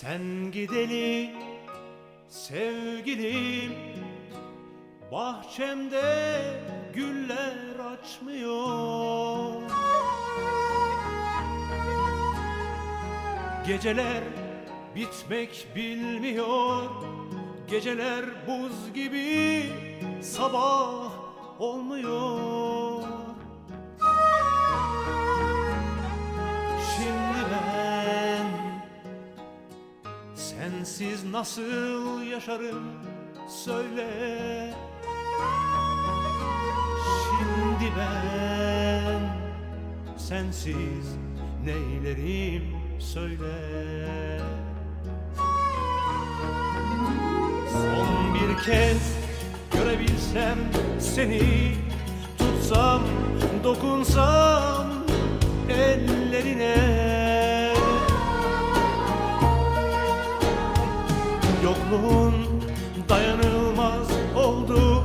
Sen gideli sevgilim Bahçemde güller açmıyor. Geceler bitmek bilmiyor Geceler buz gibi sabah olmuyor sensiz nasıl yaşarım? Söyle. Şimdi ben sensiz neylerim? Söyle. Son bir kez görebilsem seni Tutsam, dokunsam ellerine Yokluğun dayanılmaz oldu.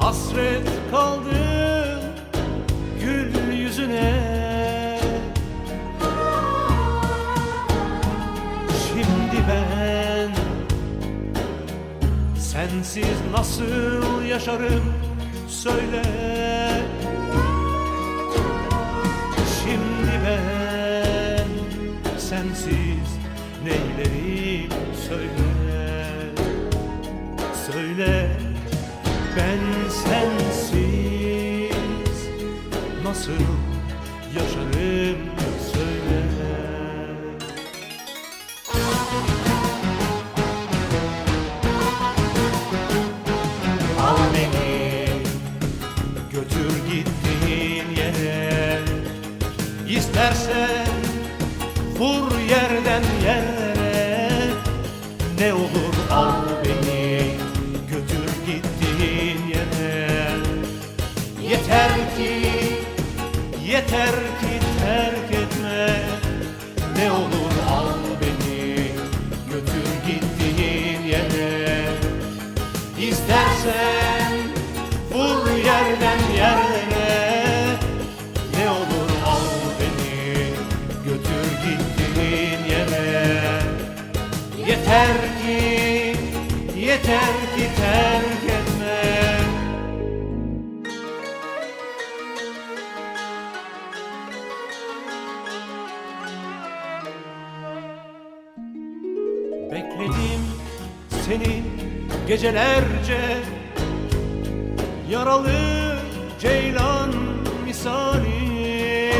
Hasret kaldı gül yüzüne. Şimdi ben sensiz nasıl yaşarım söyle Söyle ben sensiz nasıl yaşarım söyle. Al beni götür gittiğin yere İstersen vur yere yeter ki terk etme. Ne olur al beni götür gittiğin yere. İstersen vur yerden yerlere. Ne olur al beni götür gittiğin yere. Yeter ki, yeter seni gecelerce. Yaralı ceylan misali.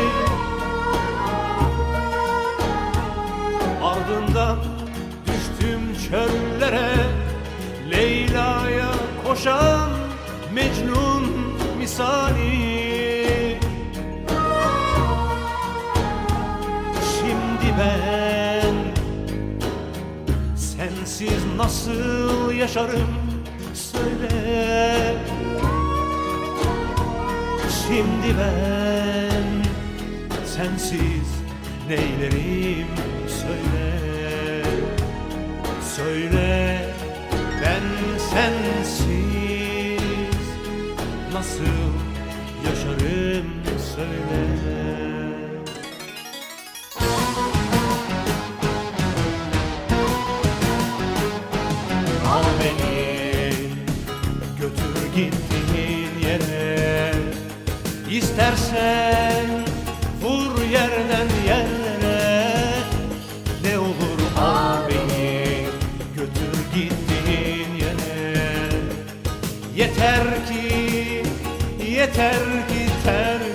Ardından düştüm çöllere. Leyla'ya koşan Mecnun misali nasıl yaşarım söyle. Şimdi ben sensiz neylerim söyle. Söyle ben sensiz nasıl yaşarım söyle İstersen vur yerden yerlere. Ne olur al beni götür gittiğin yere. Yeter ki, yeter ki terk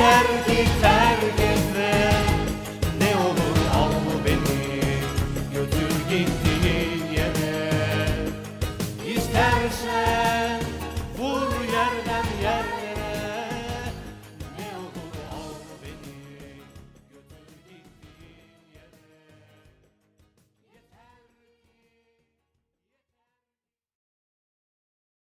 yere